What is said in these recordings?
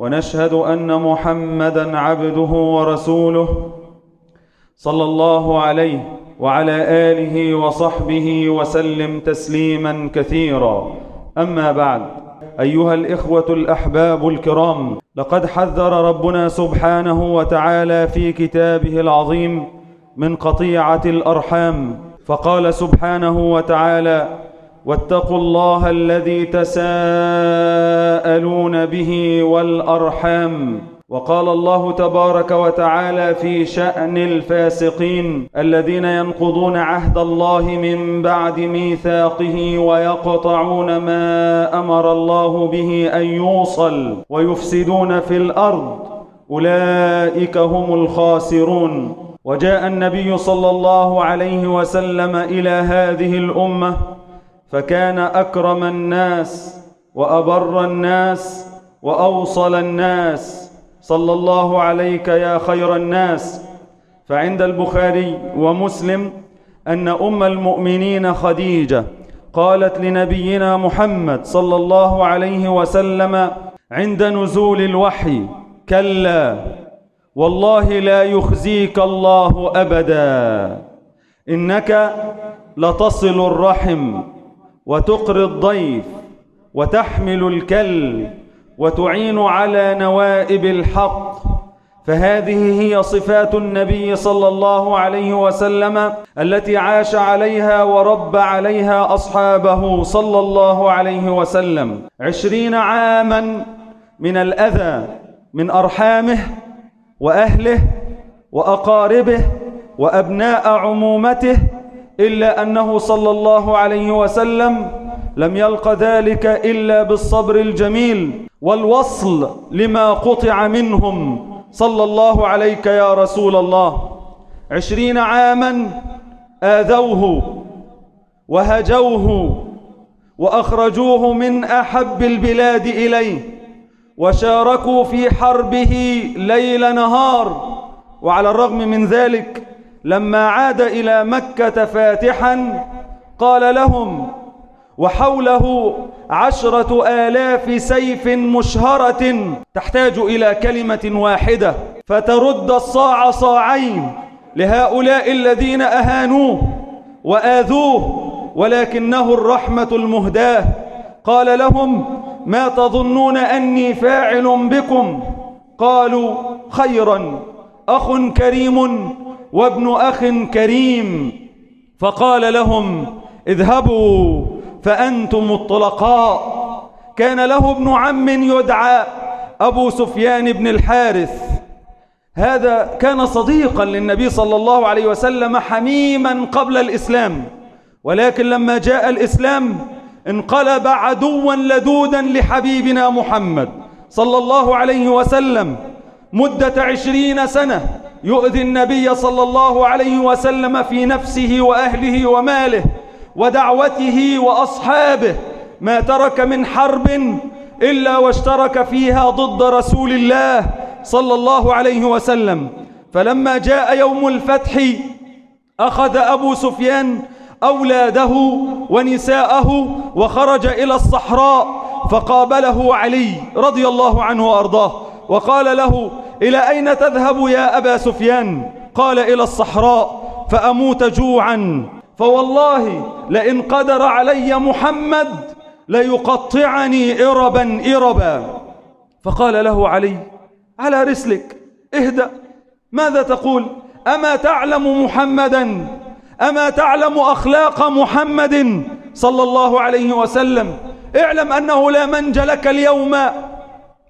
ونشهد أن محمدا عبده ورسوله صلى الله عليه وعلى آله وصحبه وسلم تسليما كثيرا. أما بعد أيها الإخوة الأحباب الكرام لقد حذر ربنا سبحانه وتعالى في كتابه العظيم من قطيعة الأرحام فقال سبحانه وتعالى واتقوا الله الذي تساءلون به والأرحام. وقال الله تبارك وتعالى في شأن الفاسقين الذين ينقضون عهد الله من بعد ميثاقه ويقطعون ما أمر الله به أن يوصل ويفسدون في الأرض. أولئك هم الخاسرون. وجاء النبي صلى الله عليه وسلم إلى هذه الأمة فكان أكرم الناس وأبر الناس وأوصل الناس. صلى الله عليك يا خير الناس. فعند البخاري ومسلم أن أم المؤمنين خديجة قالت لنبينا محمد صلى الله عليه وسلم عند نزول الوحي كلا والله لا يخزيك الله أبدا إنك لتصل الرحم. وتقري الضيف وتحمل الكل وتعين على نوائب الحق فهذه هي صفات النبي صلى الله عليه وسلم التي عاش عليها ورب عليها أصحابه صلى الله عليه وسلم. عشرين عاما من الأذى من أرحامه وأهله وأقاربه وأبناء عمومته إلا أنه صلى الله عليه وسلم لم يلق ذلك إلا بالصبر الجميل والوصل لما قطع منهم. صلى الله عليك يا رسول الله. عشرين عاما آذوه وهجوه وأخرجوه من أحب البلاد إليه وشاركوا في حربه ليل نهار. وعلى الرغم من ذلك لما عاد إلى مكة فاتحا قال لهم وحوله عشرة آلاف سيف مشهرة تحتاج إلى كلمة واحدة فترد الصاع صاعين لهؤلاء الذين أهانوه وآذوه ولكنه الرحمة المهداة. قال لهم ما تظنون أني فاعل بكم؟ قالوا خيرا أخ كريم. وابن أخ كريم فقال لهم اذهبوا فأنتم الطلقاء. كان له ابن عم يدعى أبو سفيان بن الحارث. هذا كان صديقا للنبي صلى الله عليه وسلم حميما قبل الإسلام. ولكن لما جاء الإسلام انقلب عدوا لدودا لحبيبنا محمد صلى الله عليه وسلم مدة عشرين سنة. يؤذي النبي صلى الله عليه وسلم في نفسه وأهله وماله ودعوته وأصحابه ما ترك من حرب إلا واشترك فيها ضد رسول الله صلى الله عليه وسلم. فلما جاء يوم الفتح أخذ أبو سفيان أولاده ونساءه وخرج إلى الصحراء فقابله علي رضي الله عنه وأرضاه وقال له إلى أين تذهب يا أبا سفيان؟ قال إلى الصحراء فأموت جوعا. فوالله لئن قدر علي محمد ليقطعني إربا إربا. فقال له علي على رسلك اهدأ. ماذا تقول؟ أما تعلم محمدا؟ أما تعلم أخلاق محمد صلى الله عليه وسلم؟ اعلم أنه لا منجلك اليوم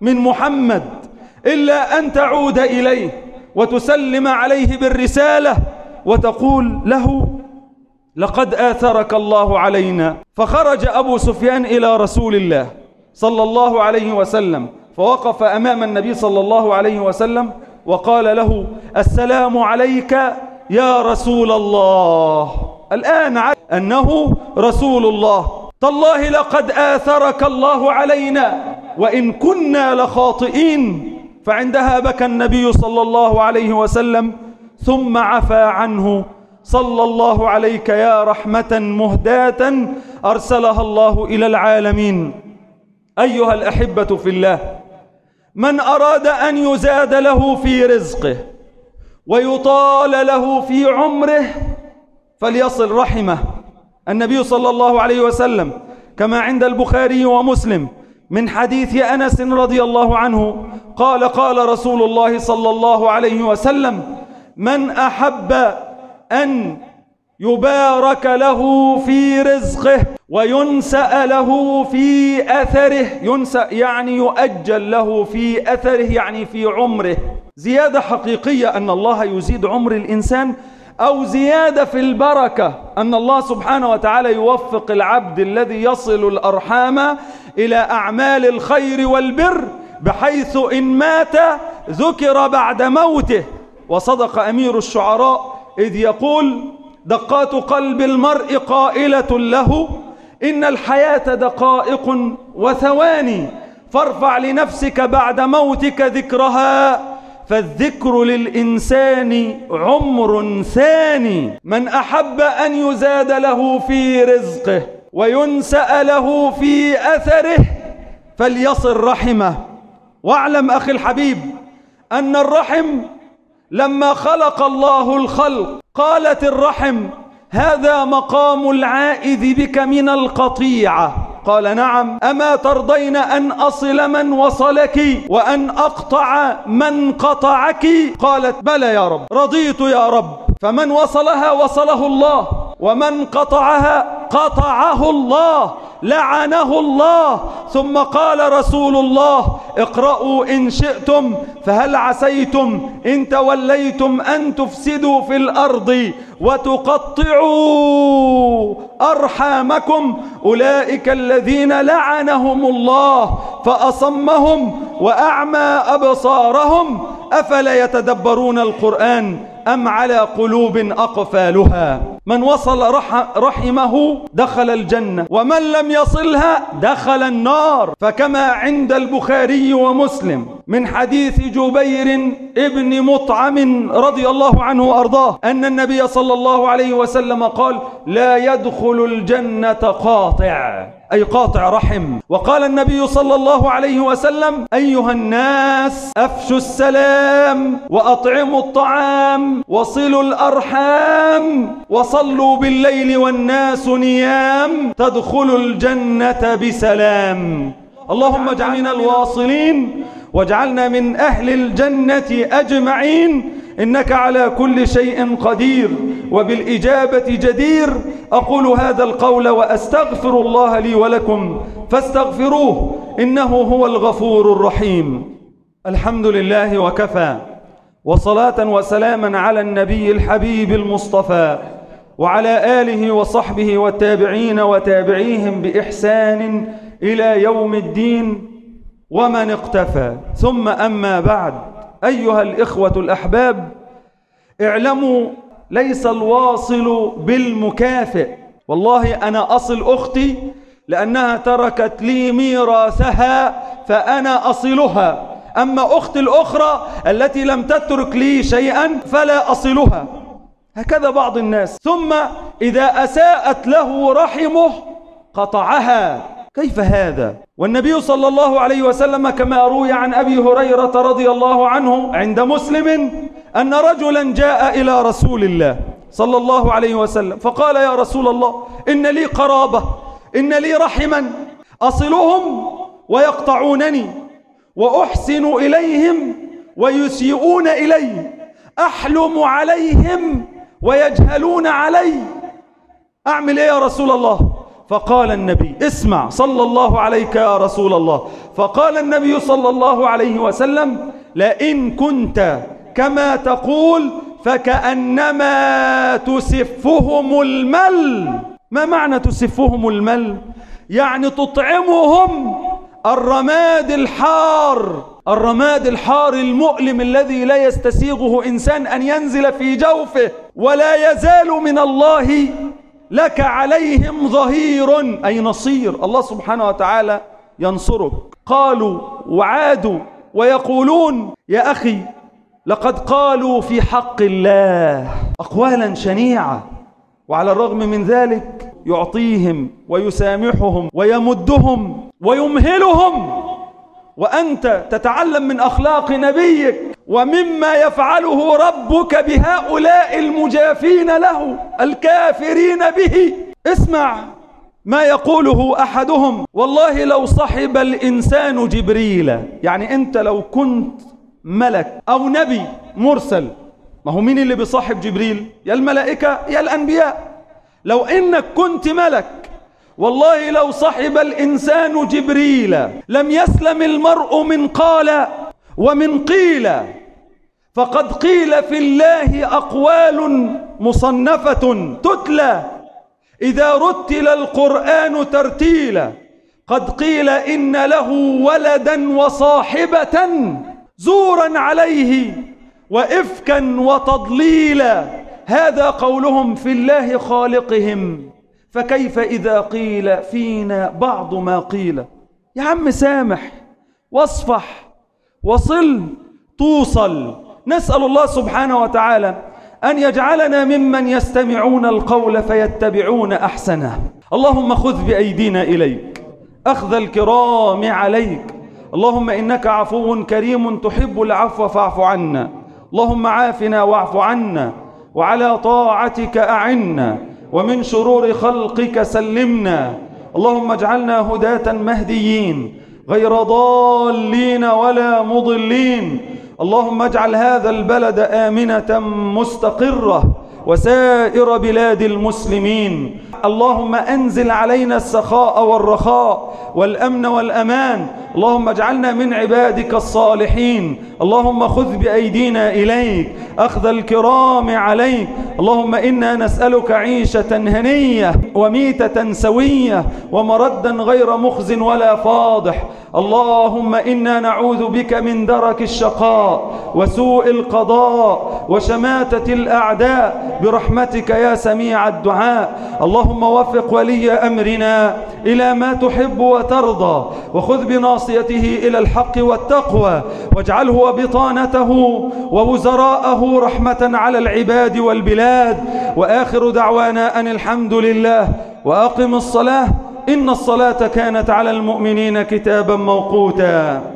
من محمد. إلا أن تعود إليه وتسلم عليه بالرسالة وتقول له لقد آثرك الله علينا. فخرج أبو سفيان إلى رسول الله صلى الله عليه وسلم فوقف أمام النبي صلى الله عليه وسلم وقال له السلام عليك يا رسول الله. الآن أنه رسول الله. تالله لقد آثرك الله علينا وإن كنا لخاطئين. فعندها بكى النبي صلى الله عليه وسلم ثم عفى عنه. صلى الله عليك يا رحمة مهداة أرسلها الله إلى العالمين. أيها الأحبة في الله من أراد أن يزاد له في رزقه ويطال له في عمره فليصل رحمه. النبي صلى الله عليه وسلم كما عند البخاري ومسلم من حديث أنس رضي الله عنه قال قال رسول الله صلى الله عليه وسلم من أحب أن يبارك له في رزقه وينسأ له في أثره ينسأ يعني يؤجل له في أثره يعني في عمره. زيادة حقيقية أن الله يزيد عمر الإنسان أو زيادة في البركة أن الله سبحانه وتعالى يوفق العبد الذي يصل الأرحام إلى أعمال الخير والبر بحيث إن مات ذكر بعد موته وصدق أمير الشعراء إذ يقول دقات قلب المرء قائلة له إن الحياة دقائق وثواني فارفع لنفسك بعد موتك ذكرها فالذكر للإنسان عمر ثاني. من أحب أن يزاد له في رزقه وينسأ له في أثره فليصل رحمه. واعلم أخي الحبيب أن الرحم لما خلق الله الخلق قالت الرحم هذا مقام العائذ بك من القطيعة. قال نعم. أما ترضين أن أصل من وصلك وأن أقطع من قطعك؟ قالت بلى يا رب. رضيت يا رب. فمن وصلها وصله الله ومن قطعها قطعه الله. لعنه الله ثم قال رسول الله اقرأوا إن شئتم فهل عسيتم؟ إن توليتم أن تفسدوا في الأرض وتقطعوا أرحامكم. أولئك الذين لعنهم الله فأصمهم وأعمى أبصارهم. أفلا يتدبرون القرآن أم على قلوب أقفالها؟ من وصل رحمه دخل الجنة ومن لم يصلها دخل النار. فكما عند البخاري ومسلم من حديث جبير ابن مطعم رضي الله عنه وأرضاه أن النبي صلى الله عليه وسلم قال لا يدخل الجنة قاطع. أي قاطع رحم. وقال النبي صلى الله عليه وسلم أيها الناس أفشوا السلام وأطعموا الطعام وصلوا الأرحام وصلوا بالليل والناس نيام تدخلوا الجنة بسلام. اللهم اجعلنا الواصلين واجعلنا من أهل الجنة أجمعين إنك على كل شيء قدير وبالإجابة جدير. أقول هذا القول وأستغفر الله لي ولكم فاستغفروه إنه هو الغفور الرحيم. الحمد لله وكفى وصلاة وسلاما على النبي الحبيب المصطفى وعلى آله وصحبه والتابعين وتابعيهم بإحسان إلى يوم الدين ومن اقتفى. ثم أما بعد. أيها الإخوة الأحباب اعلموا ليس الواصل بالمكافئ. والله أنا أصل أختي لأنها تركت لي ميراثها فأنا أصلها. أما أختي الأخرى التي لم تترك لي شيئا فلا أصلها. هكذا بعض الناس. ثم إذا أساءت له رحمه قطعها. كيف هذا؟ والنبي صلى الله عليه وسلم كما روي عن أبي هريرة رضي الله عنه عند مسلم أن رجلا جاء إلى رسول الله صلى الله عليه وسلم فقال يا رسول الله إن لي قرابة إن لي رحما أصلهم ويقطعونني وأحسن إليهم ويسيئون إلي أحلم عليهم ويجهلون علي. أعمل إيه يا رسول الله؟ فقال النبي اسمع صلى الله عليك يا رسول الله. فقال النبي صلى الله عليه وسلم لئن كنت كما تقول فكأنما تسفهم المل. ما معنى تسفهم المل؟ يعني تطعمهم الرماد الحار. الرماد الحار المؤلم الذي لا يستسيغه إنسان أن ينزل في جوفه ولا يزال من الله لك عليهم ظهير أي نصير. الله سبحانه وتعالى ينصرك. قالوا وعادوا ويقولون يا أخي لقد قالوا في حق الله. أقوالا شنيعة وعلى الرغم من ذلك يعطيهم ويسامحهم ويمدهم ويمهلهم. وأنت تتعلم من أخلاق نبيك. ومما يفعله ربك بهؤلاء المجافين له الكافرين به. اسمع ما يقوله أحدهم. والله لو صحب الإنسان جبريل يعني أنت لو كنت ملك أو نبي مرسل ما هو مين اللي بيصاحب جبريل؟ يا الملائكة يا الأنبياء. لو إنك كنت ملك والله لو صحب الإنسان جبريل لم يسلم المرء من قال ومن قيل فقد قيل في الله أقوال مصنفة تتلى. إذا رتل القرآن ترتيلا قد قيل إن له ولدا وصاحبة زورا عليه وإفكا وتضليلا. هذا قولهم في الله خالقهم. فكيف إذا قيل فينا بعض ما قيل؟ يا عم سامح واصفح وصل توصل. نسأل الله سبحانه وتعالى أن يجعلنا ممن يستمعون القول فيتبعون أحسنه. اللهم خذ بأيدينا إليك. أخذ الكرام عليك. اللهم إنك عفو كريم تحب العفو فاعف عنا. اللهم عافنا واعف عنا. وعلى طاعتك أعنا. ومن شرور خلقك سلمنا. اللهم اجعلنا هداة مهديين. غير ضالين ولا مضلين. اللهم اجعل هذا البلد آمنة مستقرة وسائر بلاد المسلمين. اللهم أنزل علينا السخاء والرخاء والأمن والأمان اللهم اجعلنا من عبادك الصالحين. اللهم خذ بأيدينا إليك. أخذ الكرام عليك. اللهم إنا نسألك عيشة هنية وميتة سوية ومردا غير مخز ولا فاضح. اللهم إنا نعوذ بك من درك الشقاء وسوء القضاء وشماتة الأعداء. برحمتك يا سميع الدعاء. اللهم وفق ولي أمرنا إلى ما تحب وترضى. وخذ بناصر معصيته إلى الحق والتقوى واجعله وبطانته ووزراءه رحمة على العباد والبلاد. وآخر دعوانا أن الحمد لله وأقم الصلاة إن الصلاة كانت على المؤمنين كتابا موقوتا.